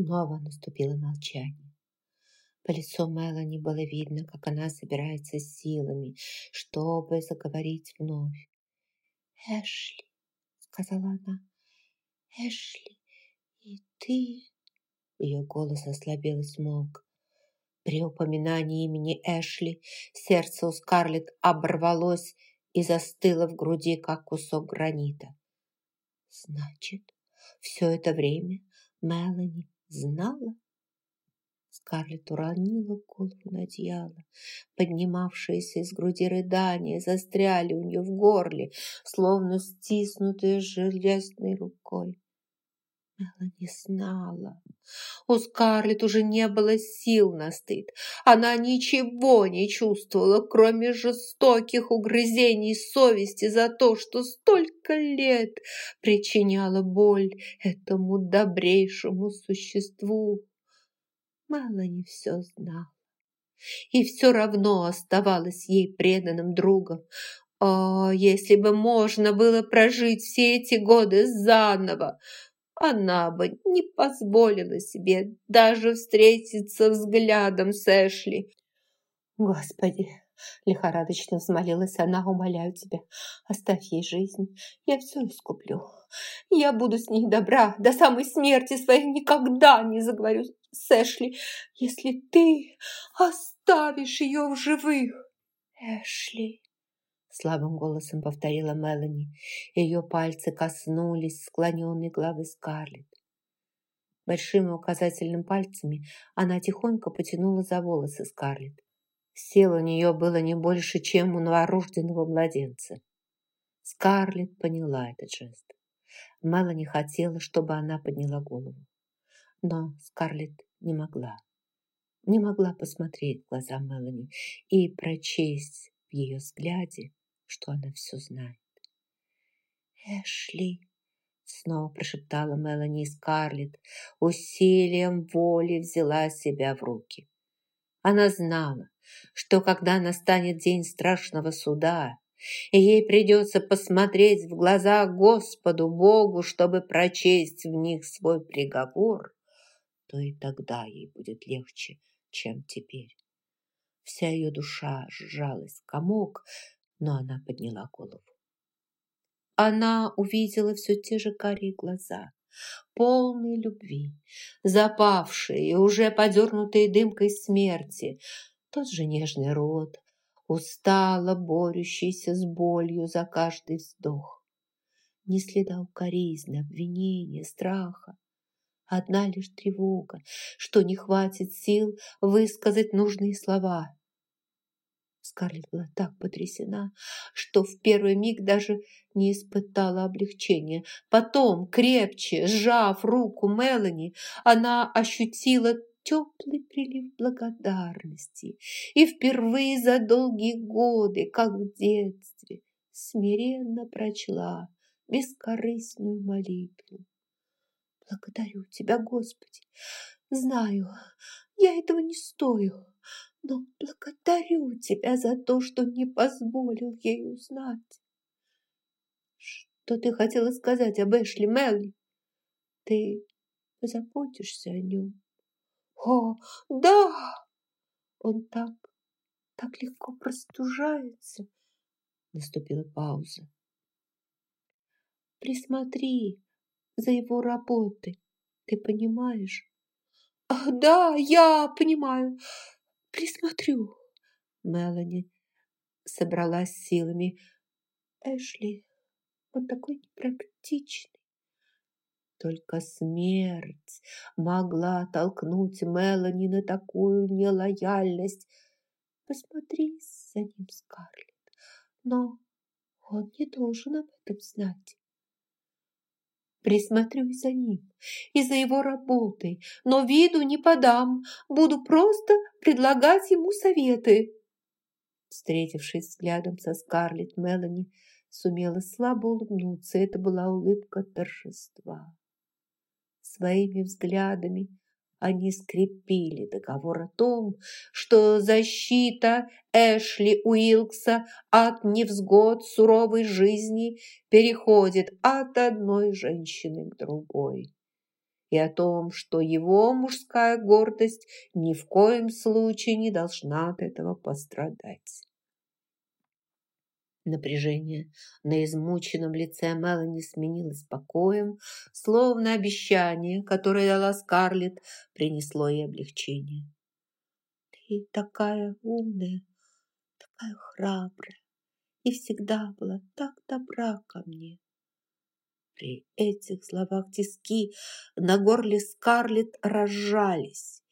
Снова наступило молчание. По лицу Мелани было видно, как она собирается силами, чтобы заговорить вновь. «Эшли», — сказала она, — «Эшли, и ты...» Ее голос ослабел и смолк. При упоминании имени Эшли сердце у Скарлетт оборвалось и застыло в груди, как кусок гранита. Значит, все это время Мелани знала? Скарлетт уронила голову на одеяло. Поднимавшиеся из груди рыдания застряли у нее в горле, словно стиснутые железной рукой. Мелани знала. У Скарлетт уже не было сил на стыд. Она ничего не чувствовала, кроме жестоких угрызений совести за то, что столько лет причиняла боль этому добрейшему существу. Мелани все знала и все равно оставалась ей преданным другом. О, если бы можно было прожить все эти годы заново, она бы не позволила себе даже встретиться взглядом с Эшли. «Господи!» – лихорадочно взмолилась она, умоляю тебя, оставь ей жизнь, я все искуплю. Я буду с ней добра, до самой смерти своей никогда не заговорю с Эшли, если ты оставишь ее в живых. Эшли, слабым голосом повторила Мелани. Ее пальцы коснулись склоненной головы Скарлетт. Большими указательным пальцами она тихонько потянула за волосы Скарлетт. Сил у нее было не больше, чем у новорожденного младенца. Скарлетт поняла этот жест. Мелани хотела, чтобы она подняла голову. Но Скарлетт не могла. Не могла посмотреть в глаза Мелани и прочесть в ее взгляде что она все знает. «Эшли!» — снова прошептала Мелани Скарлетт, усилием воли взяла себя в руки. Она знала, что когда настанет день страшного суда, и ей придется посмотреть в глаза Господу Богу, чтобы прочесть в них свой приговор, то и тогда ей будет легче, чем теперь. Вся ее душа сжалась в комок, но она подняла голову. Она увидела все те же карие глаза, полные любви, запавшие и уже подернутые дымкой смерти, тот же нежный рот, устало борющийся с болью за каждый вздох. Ни следа укоризны, обвинения, страха. Одна лишь тревога, что не хватит сил высказать нужные слова. Скарлетт была так потрясена, что в первый миг даже не испытала облегчения. Потом, крепче сжав руку Мелани, она ощутила теплый прилив благодарности и впервые за долгие годы, как в детстве, смиренно прочла бескорыстную молитву. «Благодарю Тебя, Господи! Знаю, я этого не стою, но благодарю тебя за то, что не позволил ей узнать. Что ты хотела сказать об Эшли, Мелли? Ты позаботишься о нем? О, да! Он так, так легко простужается. Наступила пауза. Присмотри за его работой. Ты понимаешь? Да, я понимаю присмотрю. Мелани собралась силами. Эшли, он такой непрактичный. Только смерть могла толкнуть Мелани на такую нелояльность. Посмотри за ним, Скарлетт, но он не должен об этом знать присмотрюсь за ним и за его работой, но виду не подам, буду просто предлагать ему советы. Встретившись взглядом со Скарлетт, Мелани сумела слабо улыбнуться. Это была улыбка торжества. Своими взглядами они скрепили договор о том, что защита Эшли Уилкса от невзгод суровой жизни переходит от одной женщины к другой. и о том, что его мужская гордость ни в коем случае не должна от этого пострадать. Напряжение на измученном лице Мелани сменилось покоем, словно обещание, которое дала Скарлетт, принесло ей облегчение. «Ты такая умная, такая храбрая и всегда была так добра ко мне!» При этих словах тиски на горле Скарлетт разжались.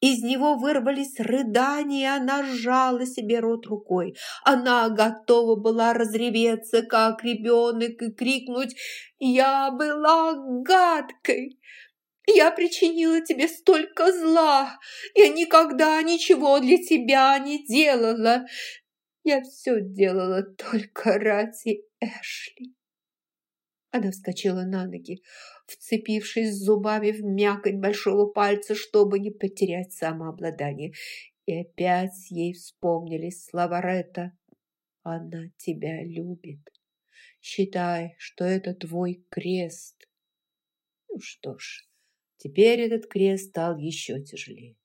Из него вырвались рыдания, она сжала себе рот рукой. Она готова была разреветься, как ребенок, и крикнуть «Я была гадкой!» Я причинила тебе столько зла. Я никогда ничего для тебя не делала. Я все делала только ради Эшли. Она вскочила на ноги, вцепившись зубами в мякоть большого пальца, чтобы не потерять самообладание. И опять ей вспомнились слова Ретта. «Она тебя любит. Считай, что это твой крест». Ну что ж, теперь этот крест стал еще тяжелее.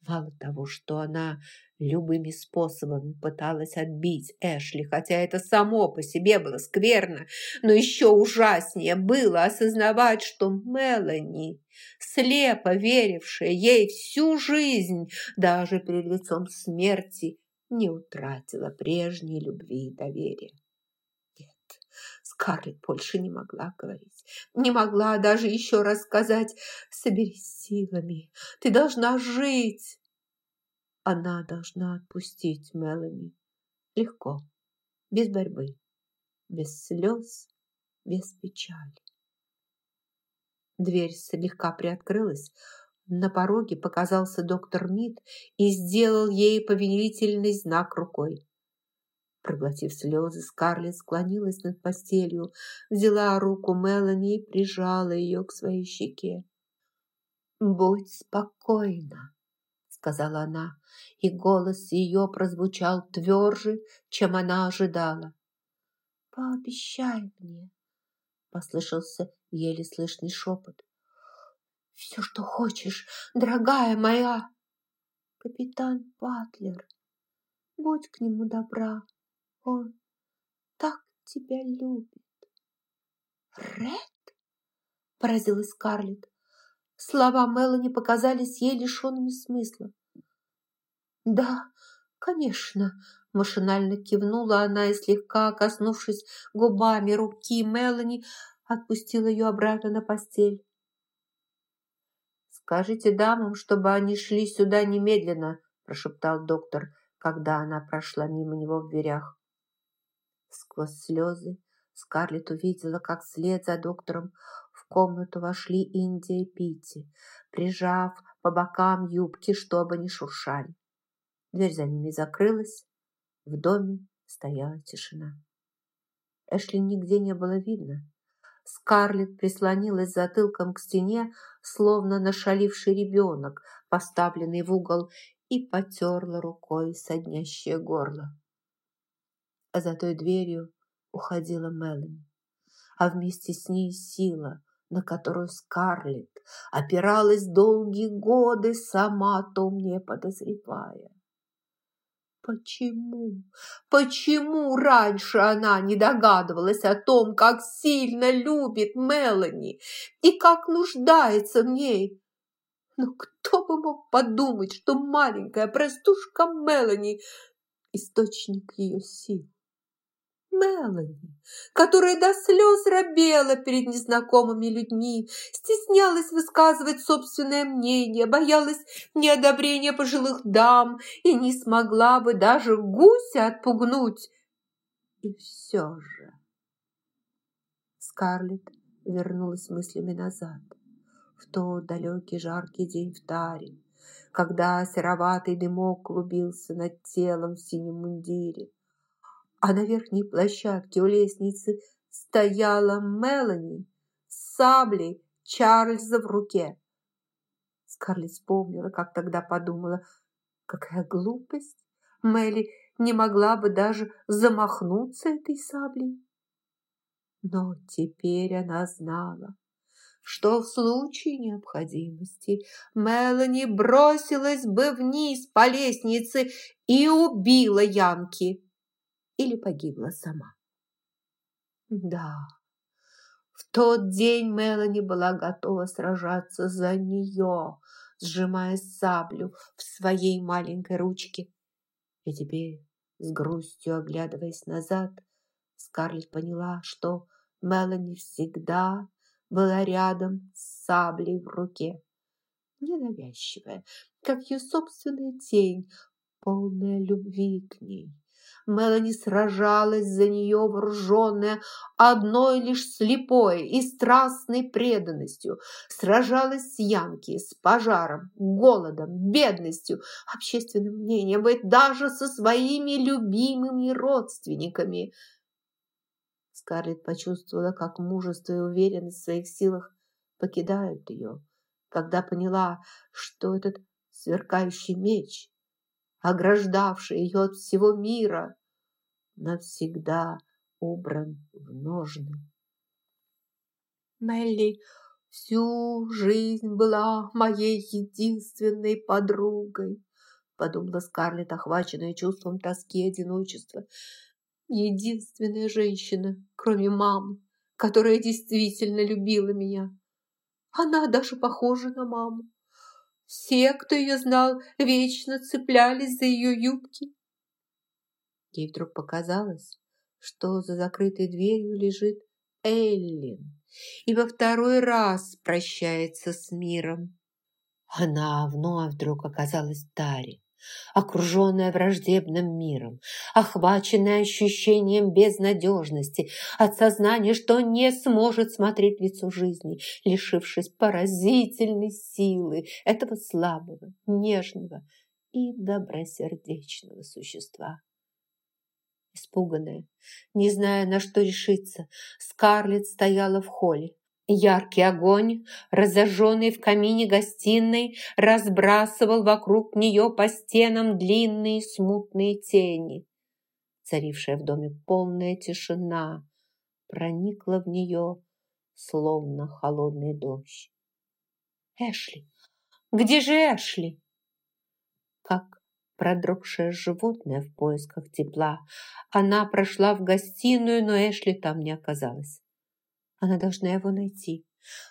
Мало того, что она любыми способами пыталась отбить Эшли, хотя это само по себе было скверно, но еще ужаснее было осознавать, что Мелани, слепо верившая ей всю жизнь, даже перед лицом смерти, не утратила прежней любви и доверия. Скарлетт больше не могла говорить, не могла даже еще раз сказать «Соберись силами, ты должна жить». Она должна отпустить Мелани. Легко, без борьбы, без слез, без печали. Дверь слегка приоткрылась. На пороге показался доктор Мид и сделал ей повелительный знак рукой. Проглотив слезы, Скарлетт склонилась над постелью, взяла руку Мелани и прижала ее к своей щеке. «Будь спокойна», сказала она, и голос ее прозвучал тверже, чем она ожидала. «Пообещай мне», — послышался еле слышный шепот. «Все, что хочешь, дорогая моя!» «Капитан Батлер, будь к нему добра, он так тебя любит». «Ред?» — поразилась Скарлетт. Слова Мелани показались ей лишенными смысла. «Да, конечно», – машинально кивнула она и, слегка коснувшись губами руки Мелани, отпустила ее обратно на постель. «Скажите дамам, чтобы они шли сюда немедленно», – прошептал доктор, когда она прошла мимо него в дверях. Сквозь слезы Скарлетт увидела, как вслед за доктором комнату вошли Индия и Питти, прижав по бокам юбки, чтобы не шуршали. Дверь за ними закрылась. В доме стояла тишина. Эшли нигде не было видно. Скарлетт прислонилась затылком к стене, словно нашаливший ребенок, поставленный в угол, и потерла рукой соднящее горло. А за той дверью уходила Мелани, а вместе с ней сила, на которую Скарлетт опиралась долгие годы, сама о том не подозревая. Почему? Почему раньше она не догадывалась о том, как сильно любит Мелани и как нуждается в ней? Но кто бы мог подумать, что маленькая простушка Мелани – источник ее сил? Мелани, которая до слез робела перед незнакомыми людьми, стеснялась высказывать собственное мнение, боялась неодобрения пожилых дам и не смогла бы даже гуся отпугнуть. И все же Скарлетт вернулась мыслями назад, в тот далекий жаркий день в Таре, когда сероватый дымок клубился над телом в синем мундире, а на верхней площадке у лестницы стояла Мелани с саблей Чарльза в руке. Скарлетт вспомнила, как тогда подумала, какая глупость. Мелли не могла бы даже замахнуться этой саблей. Но теперь она знала, что в случае необходимости Мелани бросилась бы вниз по лестнице и убила Янки или погибла сама. Да, в тот день Мелани была готова сражаться за нее, сжимая саблю в своей маленькой ручке. И теперь, с грустью оглядываясь назад, Скарлетт поняла, что Мелани всегда была рядом с саблей в руке. Ненавязчивая, как ее собственная тень, полная любви к ней. Мелани сражалась за нее, вооруженная одной лишь слепой и страстной преданностью. Сражалась с Янки, с пожаром, голодом, бедностью, общественным мнением и даже со своими любимыми родственниками – Скарлетт почувствовала, как мужество и уверенность в своих силах покидают ее, когда поняла, что этот сверкающий меч, ограждавший ее от всего мира, навсегда убран в ножны. Мелли всю жизнь была моей единственной подругой, подумала Скарлетт, охваченная чувством тоски и одиночества единственная женщина, кроме мамы, которая действительно любила меня. Она даже похожа на маму. Все, кто ее знал, вечно цеплялись за ее юбки. Ей вдруг показалось, что за закрытой дверью лежит Эллин и во второй раз прощается с миром. Она вновь вдруг оказалась в Таре окруженная враждебным миром, охваченная ощущением безнадежности, от сознания, что не сможет смотреть в лицо жизни, лишившись поразительной силы этого слабого, нежного и добросердечного существа. Испуганная, не зная, на что решиться, Скарлетт стояла в холле, Яркий огонь, разожженный в камине гостиной, разбрасывал вокруг нее по стенам длинные смутные тени. Царившая в доме полная тишина проникла в нее, словно холодный дождь. «Эшли! Где же Эшли?» Как продрогшее животное в поисках тепла, она прошла в гостиную, но Эшли там не оказалось. Она должна его найти.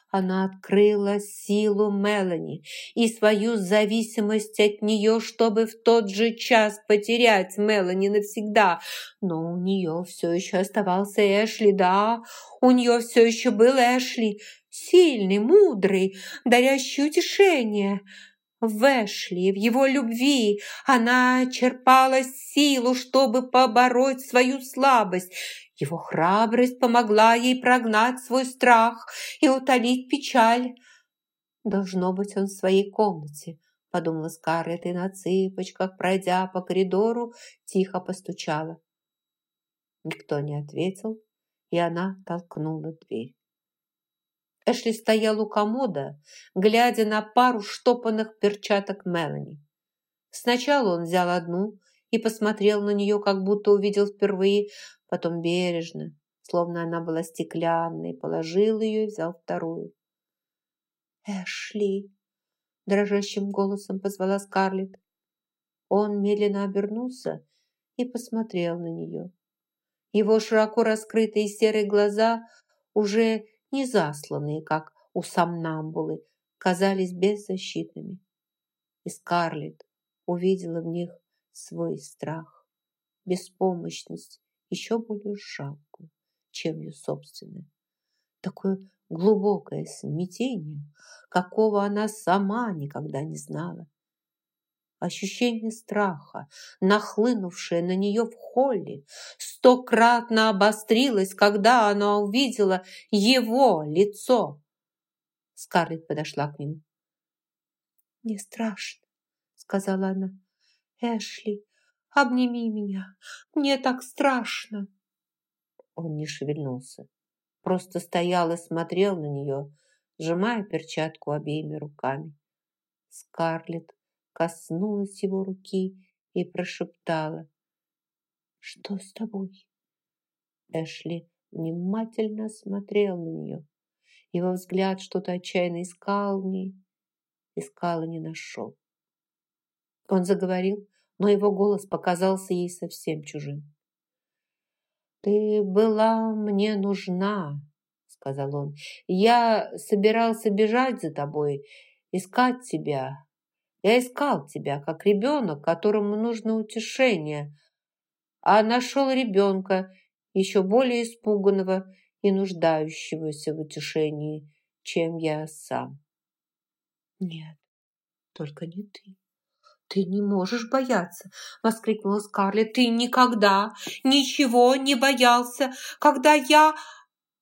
Она открыла силу Мелани и свою зависимость от нее, чтобы в тот же час потерять Мелани навсегда. Но у нее все еще оставался Эшли, да, у нее все еще был Эшли, сильный, мудрый, дарящий утешение. В Эшли, в его любви она черпала силу, чтобы побороть свою слабость. Его храбрость помогла ей прогнать свой страх и утолить печаль. «Должно быть, он в своей комнате», – подумала Скарлетт и на цыпочках, пройдя по коридору, тихо постучала. Никто не ответил, и она толкнула дверь. Эшли стоял у комода, глядя на пару штопанных перчаток Мелани. Сначала он взял одну и посмотрел на нее, как будто увидел впервые, потом бережно, словно она была стеклянной, положил ее и взял вторую. «Эшли!» – дрожащим голосом позвала Скарлетт. Он медленно обернулся и посмотрел на нее. Его широко раскрытые серые глаза уже не засланные, как у самнамбулы, казались беззащитными. И Скарлетт увидела в них свой страх, беспомощность, еще более жалкую, чем ее собственная. Такое глубокое смятение, какого она сама никогда не знала. Ощущение страха, нахлынувшее на нее в холле, стократно обострилось, когда она увидела его лицо. Скарлетт подошла к нему. «Не страшно», — сказала она. «Эшли, обними меня, мне так страшно». Он не шевельнулся, просто стоял и смотрел на нее, сжимая перчатку обеими руками. Скарлетт коснулась его руки и прошептала. «Что с тобой?» Эшли внимательно смотрел на нее. Его взгляд что-то отчаянно искал в ней, искал и не нашел. Он заговорил, но его голос показался ей совсем чужим. «Ты была мне нужна», — сказал он. «Я собирался бежать за тобой, искать тебя. Я искал тебя, как ребенок, которому нужно утешение, а нашел ребенка, еще более испуганного и нуждающегося в утешении, чем я сам». «Нет, только не ты», «Ты не можешь бояться!» – воскликнула Скарлетт. «Ты никогда ничего не боялся, когда я...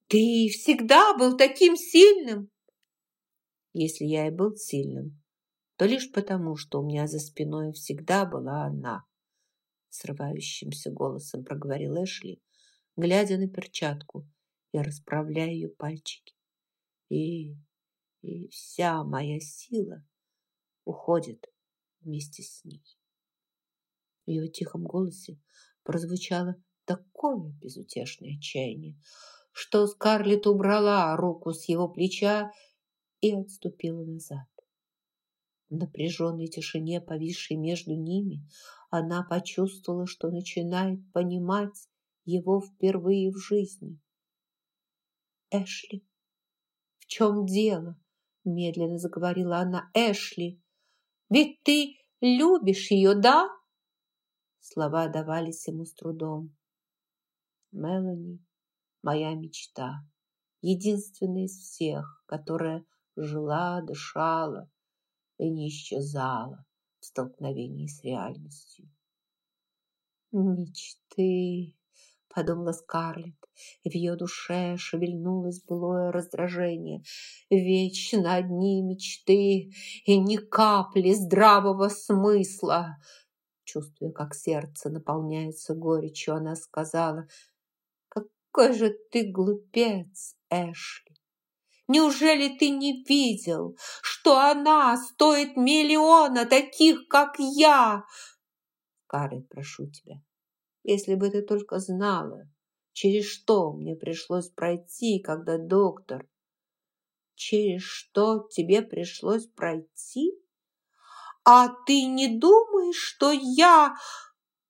Ты всегда был таким сильным!» Если я и был сильным, то лишь потому, что у меня за спиной всегда была она. Срывающимся голосом проговорил Эшли, глядя на перчатку и расправляя ее пальчики. И, и вся моя сила уходит вместе с ней. В ее тихом голосе прозвучало такое безутешное отчаяние, что Скарлетт убрала руку с его плеча и отступила назад. В напряженной тишине, повисшей между ними, она почувствовала, что начинает понимать его впервые в жизни. «Эшли, в чем дело?» – медленно заговорила она. «Эшли, ведь ты любишь ее, да?» Слова давались ему с трудом. Мелани – моя мечта, единственная из всех, которая жила, дышала и не исчезала в столкновении с реальностью. «Мечты!» – подумала Скарлетт, в ее душе шевельнулось былое раздражение. Вечно одни мечты и ни капли здравого смысла. Чувствуя, как сердце наполняется горечью, она сказала, «Какой же ты глупец, Эшли! Неужели ты не видел, что она стоит миллиона таких, как я?» Карли, прошу тебя, если бы ты только знала, через что мне пришлось пройти, когда доктор... Через что тебе пришлось пройти? А ты не думаешь, что я...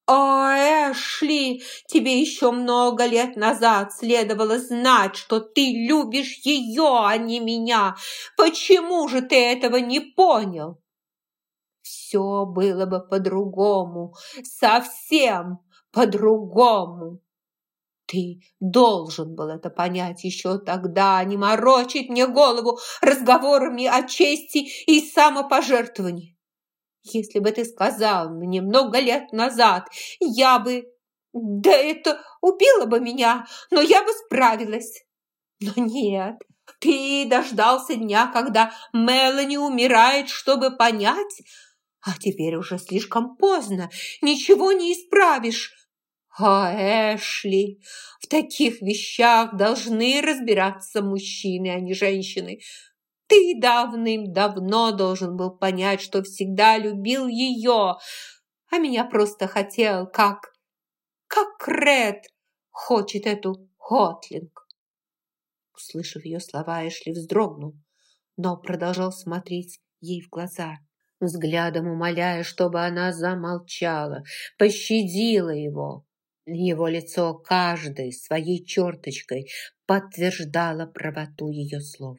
О, Эшли, тебе еще много лет назад следовало знать, что ты любишь ее, а не меня. Почему же ты этого не понял? Все было бы по-другому, совсем по-другому. Ты должен был это понять еще тогда, не морочить мне голову разговорами о чести и самопожертвовании. Если бы ты сказал мне много лет назад, я бы... Да это убило бы меня, но я бы справилась. Но нет, ты дождался дня, когда Мелани умирает, чтобы понять, а теперь уже слишком поздно, ничего не исправишь. А, Эшли, в таких вещах должны разбираться мужчины, а не женщины. Ты давным-давно должен был понять, что всегда любил ее, а меня просто хотел, как... как Ред хочет эту Хотлинг. Услышав ее слова, Эшли вздрогнул, но продолжал смотреть ей в глаза, взглядом умоляя, чтобы она замолчала, пощадила его. Его лицо каждой своей черточкой подтверждало правоту ее слов.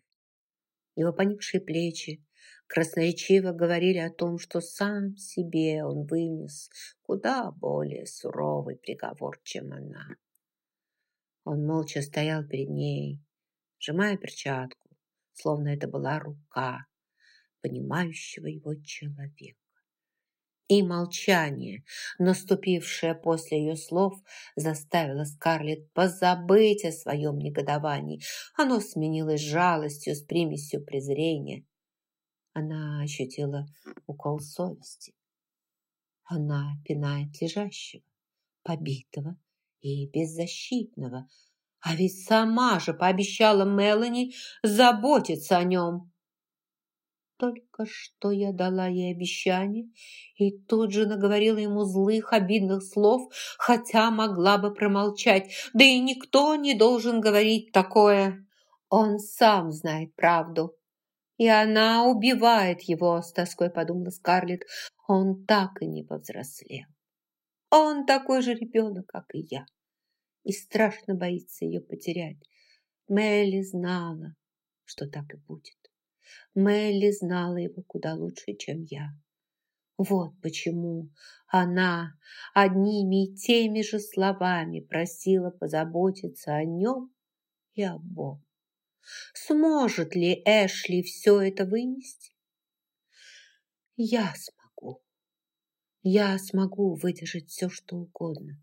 Его поникшие плечи красноречиво говорили о том, что сам себе он вынес куда более суровый приговор, чем она. Он молча стоял перед ней, сжимая перчатку, словно это была рука понимающего его человека и молчание, наступившее после ее слов, заставило Скарлетт позабыть о своем негодовании. Оно сменилось жалостью с примесью презрения. Она ощутила укол совести. Она пинает лежащего, побитого и беззащитного, а ведь сама же пообещала Мелани заботиться о нем. Только что я дала ей обещание и тут же наговорила ему злых, обидных слов, хотя могла бы промолчать. Да и никто не должен говорить такое. Он сам знает правду. И она убивает его, с тоской подумала Скарлетт. Он так и не повзрослел. Он такой же ребенок, как и я. И страшно боится ее потерять. Мелли знала, что так и будет. Мелли знала его куда лучше, чем я. Вот почему она одними и теми же словами просила позаботиться о нем и о Бом. Сможет ли Эшли все это вынести? Я смогу. Я смогу выдержать все, что угодно.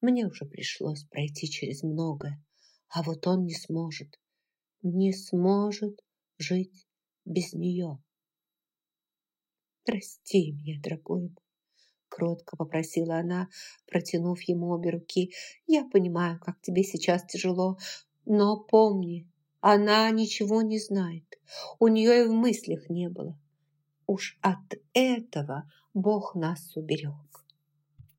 Мне уже пришлось пройти через многое, а вот он не сможет. Не сможет жить без нее. «Прости меня, дорогой мой», — кротко попросила она, протянув ему обе руки. «Я понимаю, как тебе сейчас тяжело, но помни, она ничего не знает. У нее и в мыслях не было. Уж от этого Бог нас уберег.